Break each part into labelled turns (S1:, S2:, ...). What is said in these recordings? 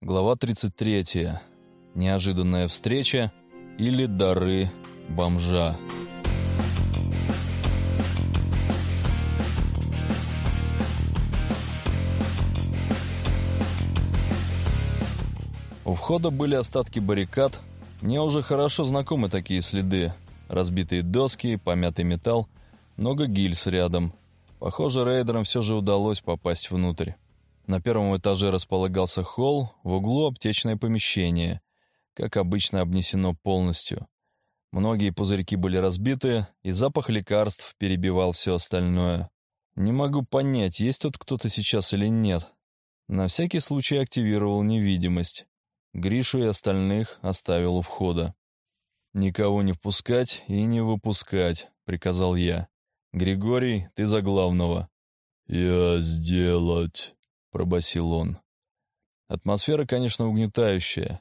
S1: Глава 33. Неожиданная встреча или дары бомжа. У входа были остатки баррикад. Мне уже хорошо знакомы такие следы. Разбитые доски, помятый металл, много гильз рядом. Похоже, рейдерам все же удалось попасть внутрь. На первом этаже располагался холл, в углу аптечное помещение, как обычно обнесено полностью. Многие пузырьки были разбиты, и запах лекарств перебивал все остальное. Не могу понять, есть тут кто-то сейчас или нет. На всякий случай активировал невидимость. Гришу и остальных оставил у входа. «Никого не впускать и не выпускать», — приказал я. «Григорий, ты за главного».
S2: «Я сделать», —
S1: пробасил он. Атмосфера, конечно, угнетающая.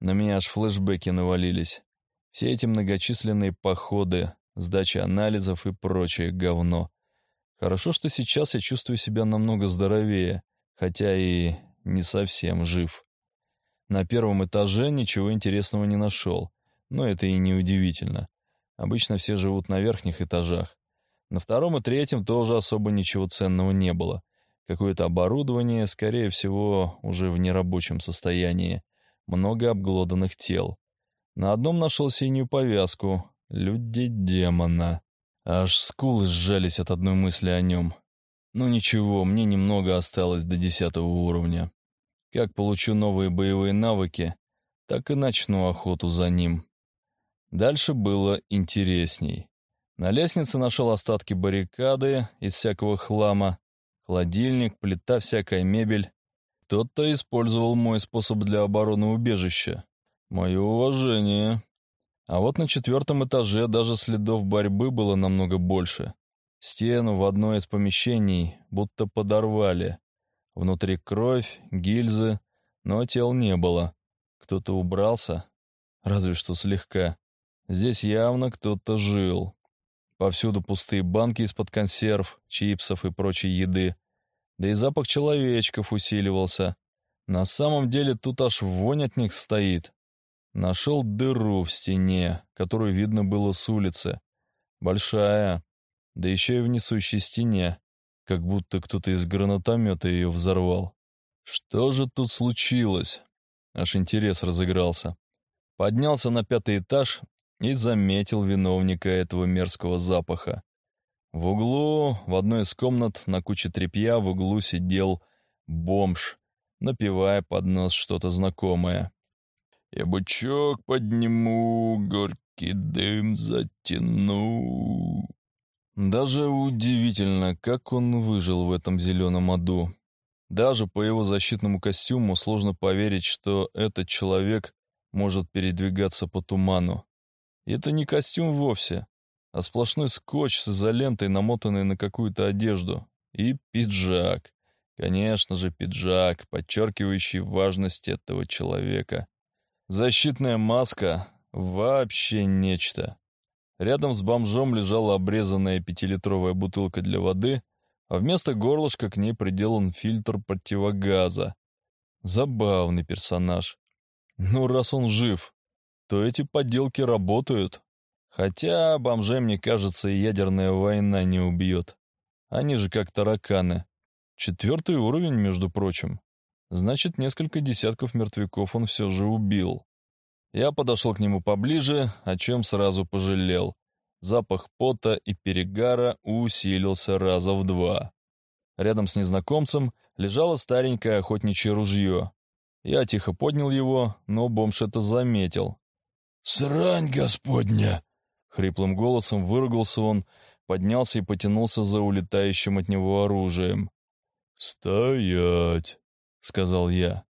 S1: На меня аж флешбеки навалились. Все эти многочисленные походы, сдача анализов и прочее говно. Хорошо, что сейчас я чувствую себя намного здоровее, хотя и не совсем жив. На первом этаже ничего интересного не нашел, но это и не удивительно. Обычно все живут на верхних этажах. На втором и третьем тоже особо ничего ценного не было — Какое-то оборудование, скорее всего, уже в нерабочем состоянии. Много обглоданных тел. На одном нашел синюю повязку. Люди демона. Аж скулы сжались от одной мысли о нем. Ну ничего, мне немного осталось до десятого уровня. Как получу новые боевые навыки, так и начну охоту за ним. Дальше было интересней. На лестнице нашел остатки баррикады из всякого хлама, Холодильник, плита, всякая мебель. Кто-то использовал мой способ для обороны убежища. Мое уважение. А вот на четвертом этаже даже следов борьбы было намного больше. Стену в одно из помещений будто подорвали. Внутри кровь, гильзы, но тел не было. Кто-то убрался, разве что слегка. Здесь явно кто-то жил. Повсюду пустые банки из-под консерв, чипсов и прочей еды. Да и запах человечков усиливался. На самом деле тут аж вонь от них стоит. Нашел дыру в стене, которую видно было с улицы. Большая, да еще и в несущей стене, как будто кто-то из гранатомета ее взорвал. Что же тут случилось? Аж интерес разыгрался. Поднялся на пятый этаж и заметил виновника этого мерзкого запаха. В углу, в одной из комнат, на куче тряпья в углу сидел бомж, напивая под нос что-то знакомое. «Я бычок подниму, горький дым затяну». Даже удивительно, как он выжил в этом зеленом аду. Даже по его защитному костюму сложно поверить, что этот человек может передвигаться по туману. Это не костюм вовсе, а сплошной скотч с изолентой, намотанный на какую-то одежду. И пиджак. Конечно же, пиджак, подчеркивающий важность этого человека. Защитная маска — вообще нечто. Рядом с бомжом лежала обрезанная пятилитровая бутылка для воды, а вместо горлышка к ней приделан фильтр противогаза. Забавный персонаж. Ну, раз он жив, то эти подделки работают. Хотя бомжей, мне кажется, и ядерная война не убьет. Они же как тараканы. Четвертый уровень, между прочим. Значит, несколько десятков мертвяков он все же убил. Я подошел к нему поближе, о чем сразу пожалел. Запах пота и перегара усилился раза в два. Рядом с незнакомцем лежало старенькое охотничье ружье. Я тихо поднял его, но бомж это заметил.
S2: «Срань господня!»
S1: Хриплым голосом выругался он, поднялся и потянулся за улетающим от него оружием.
S2: «Стоять!» — сказал я.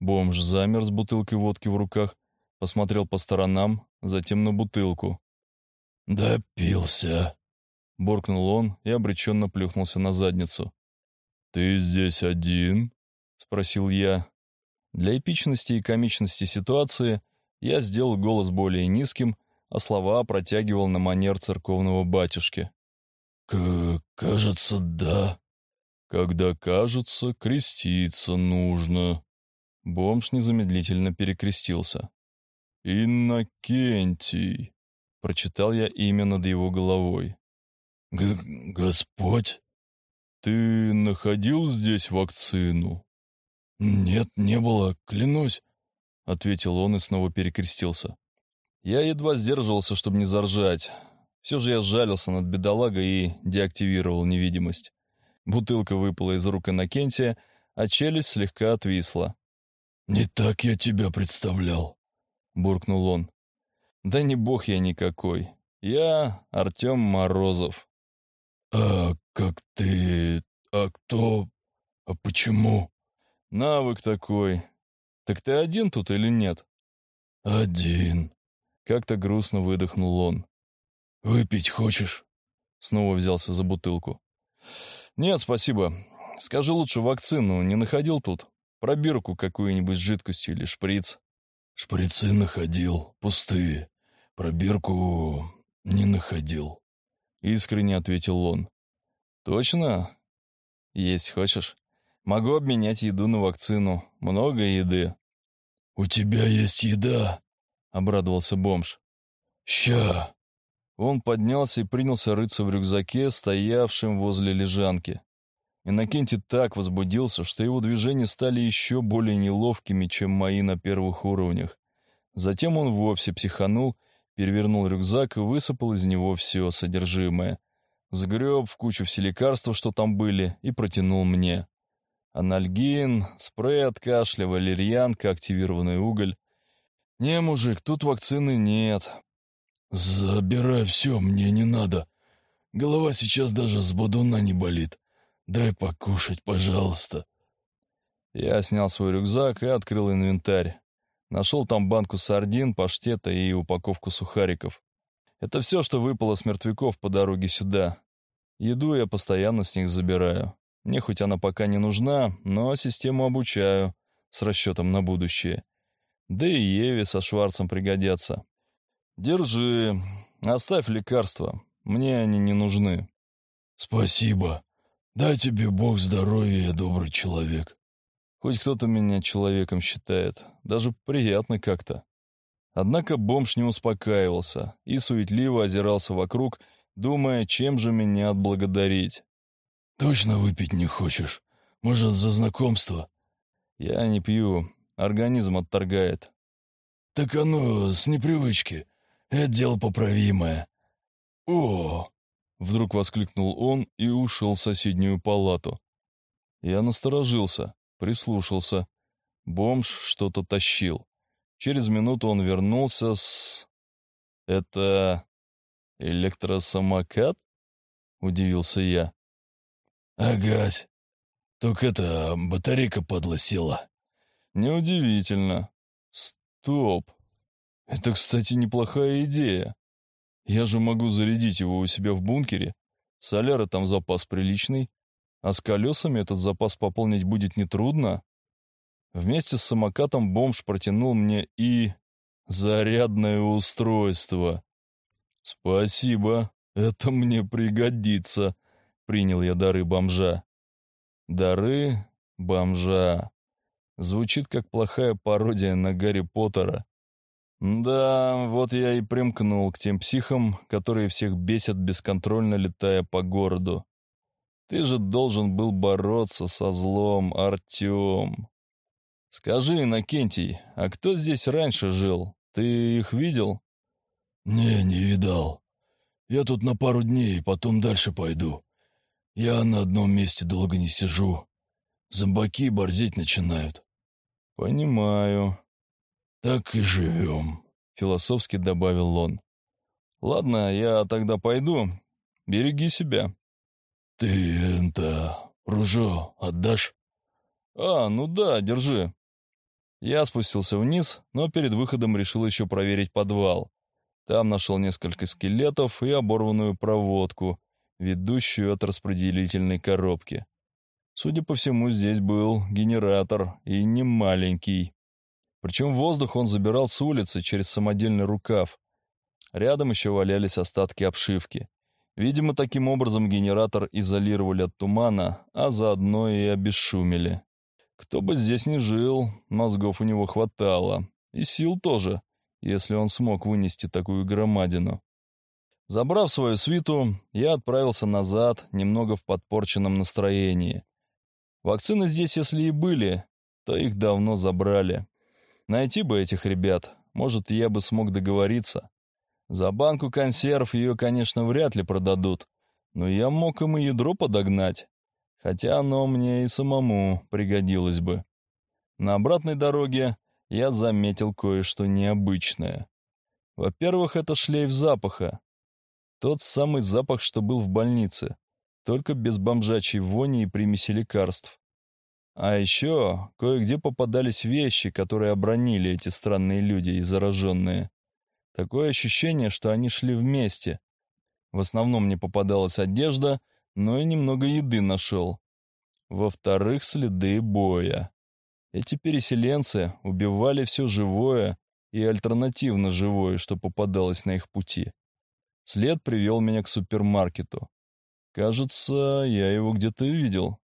S1: Бомж замер с бутылкой водки в руках, посмотрел по сторонам, затем на бутылку.
S2: «Допился!» — буркнул он и обреченно плюхнулся на задницу. «Ты здесь один?» — спросил я. Для эпичности и комичности ситуации я сделал голос более низким а слова протягивал на манер церковного батюшки. К «Кажется, да. Когда кажется, креститься нужно».
S1: Бомж незамедлительно перекрестился. «Иннокентий!» — прочитал я имя над его головой.
S2: Г «Господь?»
S1: «Ты находил здесь вакцину?»
S2: «Нет, не было, клянусь», —
S1: ответил он и снова перекрестился. Я едва сдерживался, чтобы не заржать. Все же я сжалился над бедолагой и деактивировал невидимость. Бутылка выпала из рук Иннокентия, а челюсть слегка отвисла.
S2: «Не так я тебя представлял», —
S1: буркнул он. «Да не бог я никакой. Я Артем Морозов».
S2: «А как ты... А кто... А почему?»
S1: «Навык такой. Так ты один тут или нет?»
S2: «Один», —
S1: как-то грустно выдохнул он.
S2: «Выпить хочешь?»
S1: Снова взялся за бутылку. «Нет, спасибо. Скажи лучше, вакцину не находил тут? Пробирку какую-нибудь с жидкостью или шприц?»
S2: «Шприцы находил, пустые. Пробирку не находил», —
S1: искренне ответил он. «Точно? Есть хочешь? Могу обменять еду на вакцину. Много еды».
S2: «У тебя есть еда?» — обрадовался бомж. «Ща!»
S1: Он поднялся и принялся рыться в рюкзаке, стоявшем возле лежанки. Иннокентий так возбудился, что его движения стали еще более неловкими, чем мои на первых уровнях. Затем он вовсе психанул, перевернул рюкзак и высыпал из него все содержимое. Сгреб в кучу все лекарства, что там были, и протянул мне. Анальгин, спрей от кашля, валерьянка, активированный уголь. «Не, мужик, тут вакцины нет».
S2: «Забирай все, мне не надо. Голова сейчас даже с бодуна не болит. Дай покушать, пожалуйста».
S1: Я снял свой рюкзак и открыл инвентарь. Нашел там банку сардин, паштета и упаковку сухариков. Это все, что выпало с мертвяков по дороге сюда. Еду я постоянно с них забираю. Мне хоть она пока не нужна, но систему обучаю, с расчетом на будущее. Да и Еве со Шварцем пригодятся. Держи, оставь лекарства, мне они не нужны.
S2: Спасибо. Дай тебе Бог здоровья, добрый человек.
S1: Хоть кто-то меня человеком считает, даже приятно как-то. Однако бомж не успокаивался и суетливо озирался вокруг, думая, чем же меня отблагодарить.
S2: «Точно выпить не хочешь? Может, за знакомство?»
S1: «Я не пью, организм отторгает».
S2: «Так оно с непривычки. Это дело поправимое». «О!»
S1: Вдруг воскликнул он и ушел в соседнюю палату. Я насторожился, прислушался. Бомж что-то тащил. Через минуту он вернулся с... «Это... электросамокат?» — удивился я.
S2: «Агась, только это батарейка падла села».
S1: «Неудивительно. Стоп. Это, кстати, неплохая идея. Я же могу зарядить его у себя в бункере. Соляра там запас приличный. А с колесами этот запас пополнить будет нетрудно. Вместе с самокатом бомж протянул мне и... зарядное устройство. «Спасибо, это мне пригодится», — принял я дары бомжа. «Дары бомжа». Звучит как плохая пародия на Гарри Поттера. Да, вот я и примкнул к тем психам, которые всех бесят, бесконтрольно летая по городу. Ты же должен был бороться со злом, Артем. Скажи, Иннокентий, а кто здесь раньше жил? Ты их видел?
S2: Не, не видал. Я тут на пару дней, потом дальше пойду. Я на одном месте долго не сижу. Зомбаки борзеть начинают.
S1: Понимаю.
S2: «Так и живем», —
S1: философски добавил он. «Ладно, я тогда пойду. Береги себя».
S2: «Ты, это, ружо отдашь?»
S1: «А, ну да, держи». Я спустился вниз, но перед выходом решил еще проверить подвал. Там нашел несколько скелетов и оборванную проводку, ведущую от распределительной коробки. Судя по всему, здесь был генератор, и не маленький. Причем воздух он забирал с улицы через самодельный рукав. Рядом еще валялись остатки обшивки. Видимо, таким образом генератор изолировали от тумана, а заодно и обесшумели. Кто бы здесь ни жил, мозгов у него хватало. И сил тоже, если он смог вынести такую громадину. Забрав свою свиту, я отправился назад, немного в подпорченном настроении. Вакцины здесь, если и были, то их давно забрали. Найти бы этих ребят, может, я бы смог договориться. За банку консерв ее, конечно, вряд ли продадут, но я мог им и ядро подогнать, хотя оно мне и самому пригодилось бы. На обратной дороге я заметил кое-что необычное. Во-первых, это шлейф запаха. Тот самый запах, что был в больнице, только без бомжачьей вони и примеси лекарств. А еще кое-где попадались вещи, которые обронили эти странные люди и зараженные. Такое ощущение, что они шли вместе. В основном мне попадалась одежда, но и немного еды нашел. Во-вторых, следы боя. Эти переселенцы убивали все живое и альтернативно живое, что попадалось на их пути. След привел меня к супермаркету. Кажется, я его где-то видел.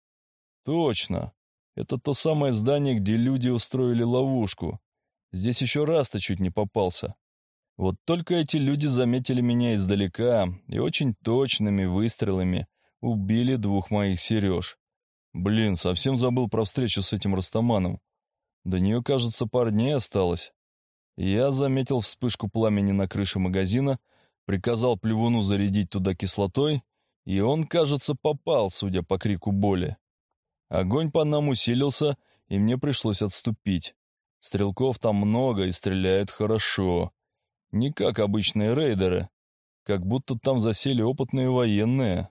S1: Точно. Это то самое здание, где люди устроили ловушку. Здесь еще раз-то чуть не попался. Вот только эти люди заметили меня издалека и очень точными выстрелами убили двух моих Сереж. Блин, совсем забыл про встречу с этим Растаманом. До нее, кажется, пара дней осталось. Я заметил вспышку пламени на крыше магазина, приказал плевуну зарядить туда кислотой, и он, кажется, попал, судя по крику боли. Огонь по нам усилился, и мне пришлось отступить. Стрелков там много и стреляют хорошо. Не как обычные рейдеры. Как будто там засели опытные военные.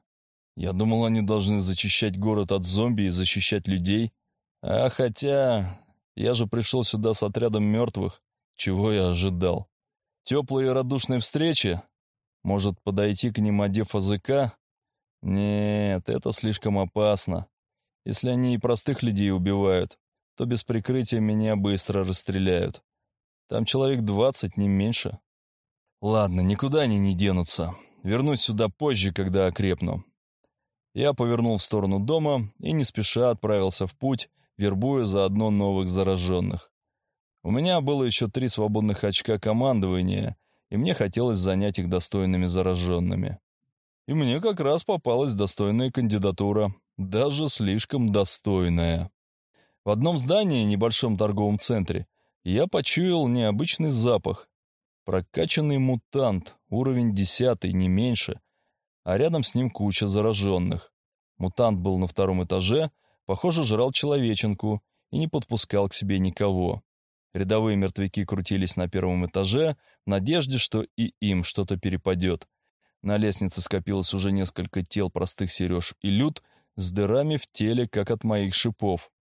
S1: Я думал, они должны зачищать город от зомби и защищать людей. А хотя... Я же пришел сюда с отрядом мертвых. Чего я ожидал? Теплые и радушные встречи? Может, подойти к ним, одев АЗК? Нет, это слишком опасно. Если они и простых людей убивают, то без прикрытия меня быстро расстреляют. Там человек двадцать, не меньше. Ладно, никуда они не денутся. Вернусь сюда позже, когда окрепну. Я повернул в сторону дома и не спеша отправился в путь, вербуя заодно новых зараженных. У меня было еще три свободных очка командования — и мне хотелось занять их достойными зараженными. И мне как раз попалась достойная кандидатура, даже слишком достойная. В одном здании, небольшом торговом центре, я почуял необычный запах. Прокачанный мутант, уровень десятый, не меньше, а рядом с ним куча зараженных. Мутант был на втором этаже, похоже, жрал человеченку и не подпускал к себе никого. Рядовые мертвяки крутились на первом этаже, в надежде, что и им что-то перепадет. На лестнице скопилось уже несколько тел простых сереж и люд с дырами в теле, как от моих шипов.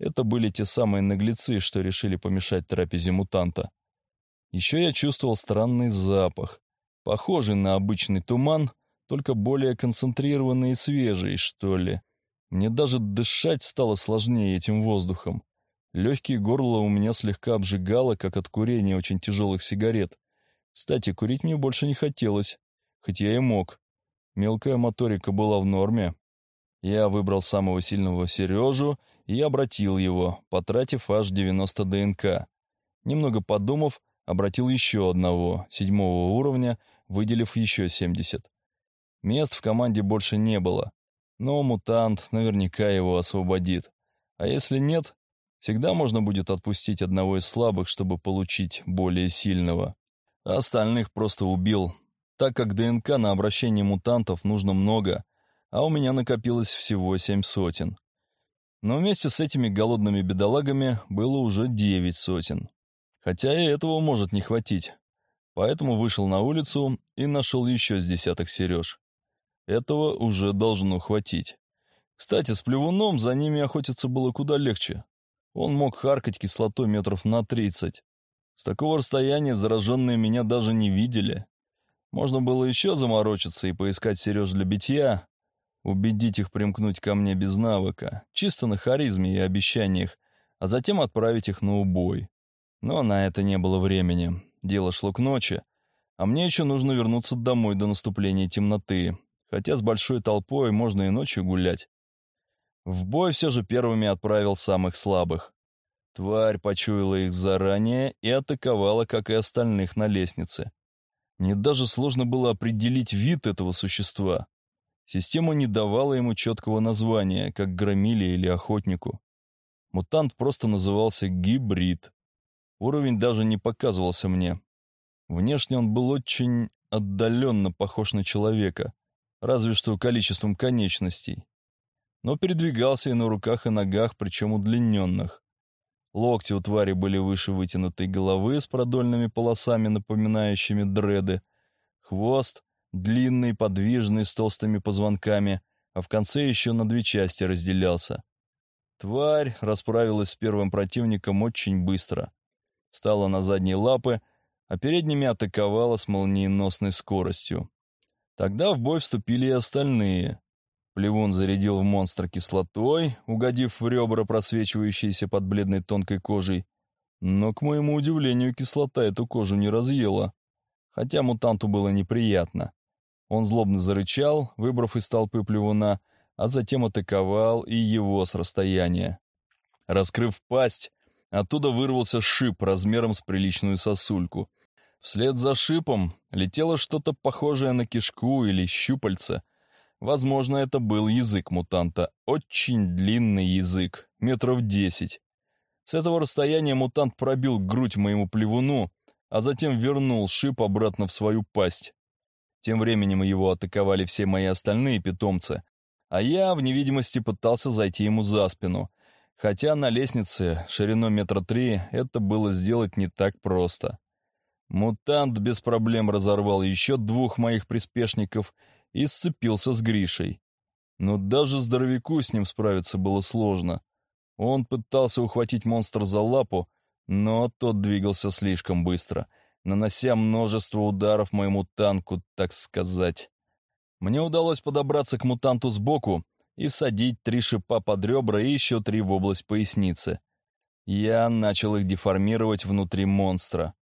S1: Это были те самые наглецы, что решили помешать трапезе мутанта. Еще я чувствовал странный запах, похожий на обычный туман, только более концентрированный и свежий, что ли. Мне даже дышать стало сложнее этим воздухом. Легкие горло у меня слегка обжигало, как от курения очень тяжелых сигарет. Кстати, курить мне больше не хотелось, хоть я и мог. Мелкая моторика была в норме. Я выбрал самого сильного Сережу и обратил его, потратив аж 90 ДНК. Немного подумав, обратил еще одного, седьмого уровня, выделив еще 70. Мест в команде больше не было, но мутант наверняка его освободит. А если нет, Всегда можно будет отпустить одного из слабых, чтобы получить более сильного. А остальных просто убил, так как ДНК на обращение мутантов нужно много, а у меня накопилось всего семь сотен. Но вместе с этими голодными бедолагами было уже девять сотен. Хотя и этого может не хватить. Поэтому вышел на улицу и нашел еще с десяток сереж. Этого уже должно хватить. Кстати, с плевуном за ними охотиться было куда легче. Он мог харкать кислотой метров на тридцать. С такого расстояния зараженные меня даже не видели. Можно было еще заморочиться и поискать Сереж для битья, убедить их примкнуть ко мне без навыка, чисто на харизме и обещаниях, а затем отправить их на убой. Но на это не было времени. Дело шло к ночи, а мне еще нужно вернуться домой до наступления темноты, хотя с большой толпой можно и ночью гулять. В бой все же первыми отправил самых слабых. Тварь почуяла их заранее и атаковала, как и остальных на лестнице. Мне даже сложно было определить вид этого существа. Система не давала ему четкого названия, как громиле или охотнику. Мутант просто назывался гибрид. Уровень даже не показывался мне. Внешне он был очень отдаленно похож на человека, разве что количеством конечностей. Но передвигался и на руках и ногах, причем удлиненных. Локти у твари были выше вытянутой головы с продольными полосами, напоминающими дреды. Хвост длинный, подвижный, с толстыми позвонками, а в конце еще на две части разделялся. Тварь расправилась с первым противником очень быстро. Стала на задние лапы, а передними атаковала с молниеносной скоростью. Тогда в бой вступили и остальные. Плевун зарядил в монстра кислотой, угодив в ребра, просвечивающиеся под бледной тонкой кожей. Но, к моему удивлению, кислота эту кожу не разъела. Хотя мутанту было неприятно. Он злобно зарычал, выбрав из толпы плевуна, а затем атаковал и его с расстояния. Раскрыв пасть, оттуда вырвался шип размером с приличную сосульку. Вслед за шипом летело что-то похожее на кишку или щупальце, Возможно, это был язык мутанта. Очень длинный язык, метров десять. С этого расстояния мутант пробил грудь моему плевуну, а затем вернул шип обратно в свою пасть. Тем временем его атаковали все мои остальные питомцы, а я в невидимости пытался зайти ему за спину, хотя на лестнице шириной метра три это было сделать не так просто. Мутант без проблем разорвал еще двух моих приспешников — и сцепился с Гришей. Но даже здоровяку с ним справиться было сложно. Он пытался ухватить монстра за лапу, но тот двигался слишком быстро, нанося множество ударов моему танку, так сказать. Мне удалось подобраться к мутанту сбоку и всадить три шипа под ребра и еще три в область поясницы. Я начал их деформировать внутри монстра.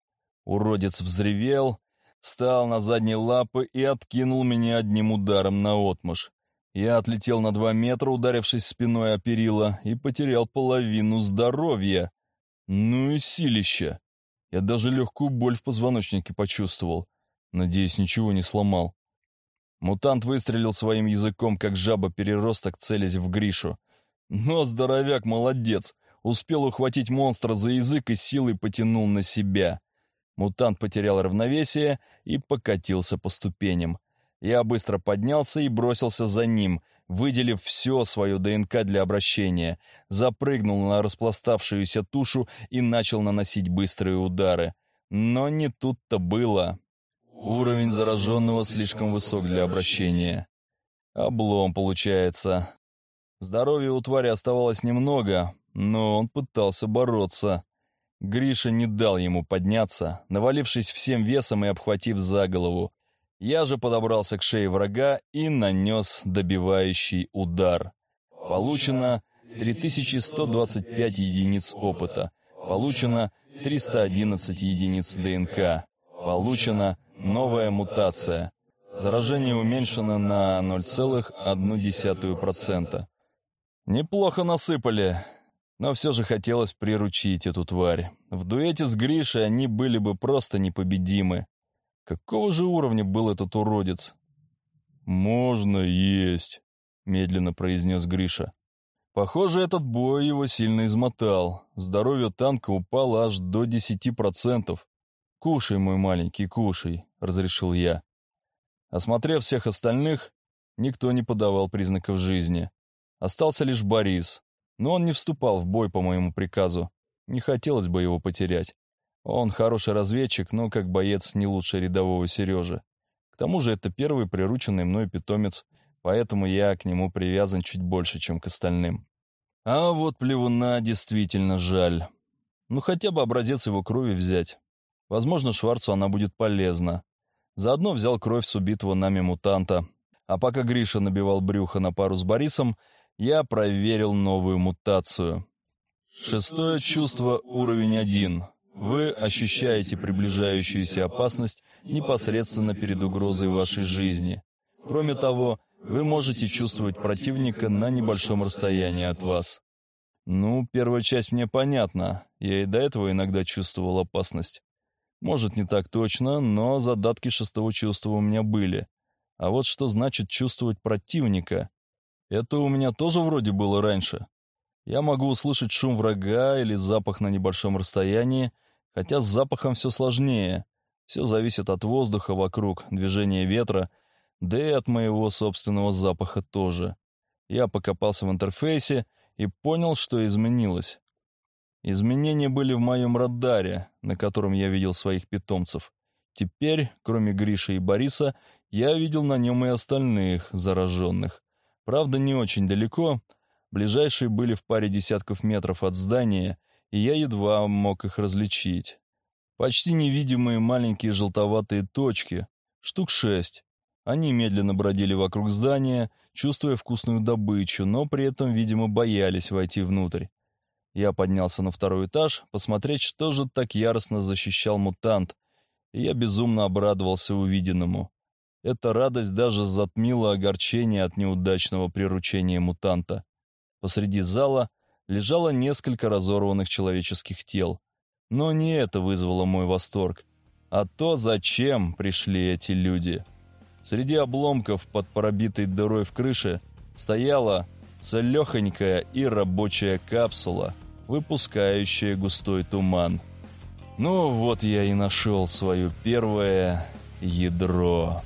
S1: Уродец взревел, встал на задние лапы и откинул меня одним ударом на отмышь. Я отлетел на два метра, ударившись спиной о перила, и потерял половину здоровья. Ну и силища. Я даже легкую боль в позвоночнике почувствовал. Надеюсь, ничего не сломал. Мутант выстрелил своим языком, как жаба-переросток, целясь в Гришу. Но здоровяк молодец. Успел ухватить монстра за язык и силой потянул на себя. Мутант потерял равновесие и покатился по ступеням. Я быстро поднялся и бросился за ним, выделив все свое ДНК для обращения, запрыгнул на распластавшуюся тушу и начал наносить быстрые удары. Но не тут-то было. Уровень зараженного слишком высок для обращения. Облом получается. Здоровья у твари оставалось немного, но он пытался бороться. Гриша не дал ему подняться, навалившись всем весом и обхватив за голову. Я же подобрался к шее врага и нанес добивающий удар. Получено 3125 единиц опыта. Получено 311 единиц ДНК. Получена новая мутация. Заражение уменьшено на 0,1%. Неплохо насыпали. Но все же хотелось приручить эту тварь. В дуэте с Гришей они были бы просто непобедимы. Какого же уровня был этот уродец? «Можно есть», — медленно произнес Гриша. Похоже, этот бой его сильно измотал. Здоровье танка упало аж до десяти процентов. «Кушай, мой маленький, кушай», — разрешил я. Осмотрев всех остальных, никто не подавал признаков жизни. Остался лишь Борис, но он не вступал в бой по моему приказу. Не хотелось бы его потерять. Он хороший разведчик, но как боец не лучше рядового Сережи. К тому же это первый прирученный мной питомец, поэтому я к нему привязан чуть больше, чем к остальным. А вот плевуна действительно жаль. Ну хотя бы образец его крови взять. Возможно, Шварцу она будет полезна. Заодно взял кровь с убитого нами мутанта. А пока Гриша набивал брюхо на пару с Борисом, я проверил новую мутацию. Шестое чувство, уровень один. Вы ощущаете приближающуюся опасность непосредственно перед угрозой вашей жизни. Кроме того, вы можете чувствовать противника на небольшом расстоянии от вас. Ну, первая часть мне понятна. Я и до этого иногда чувствовал опасность. Может, не так точно, но задатки шестого чувства у меня были. А вот что значит чувствовать противника? Это у меня тоже вроде было раньше. Я могу услышать шум врага или запах на небольшом расстоянии, хотя с запахом все сложнее. Все зависит от воздуха вокруг, движения ветра, да и от моего собственного запаха тоже. Я покопался в интерфейсе и понял, что изменилось. Изменения были в моем радаре, на котором я видел своих питомцев. Теперь, кроме Гриши и Бориса, я видел на нем и остальных зараженных. Правда, не очень далеко. Ближайшие были в паре десятков метров от здания, и я едва мог их различить. Почти невидимые маленькие желтоватые точки, штук шесть. Они медленно бродили вокруг здания, чувствуя вкусную добычу, но при этом, видимо, боялись войти внутрь. Я поднялся на второй этаж, посмотреть, что же так яростно защищал мутант, и я безумно обрадовался увиденному. Эта радость даже затмила огорчение от неудачного приручения мутанта. Посреди зала лежало несколько разорванных человеческих тел. Но не это вызвало мой восторг, а то, зачем пришли эти люди. Среди обломков под пробитой дырой в крыше стояла целехонькая и рабочая капсула, выпускающая густой туман. Ну вот я и нашел свое первое ядро.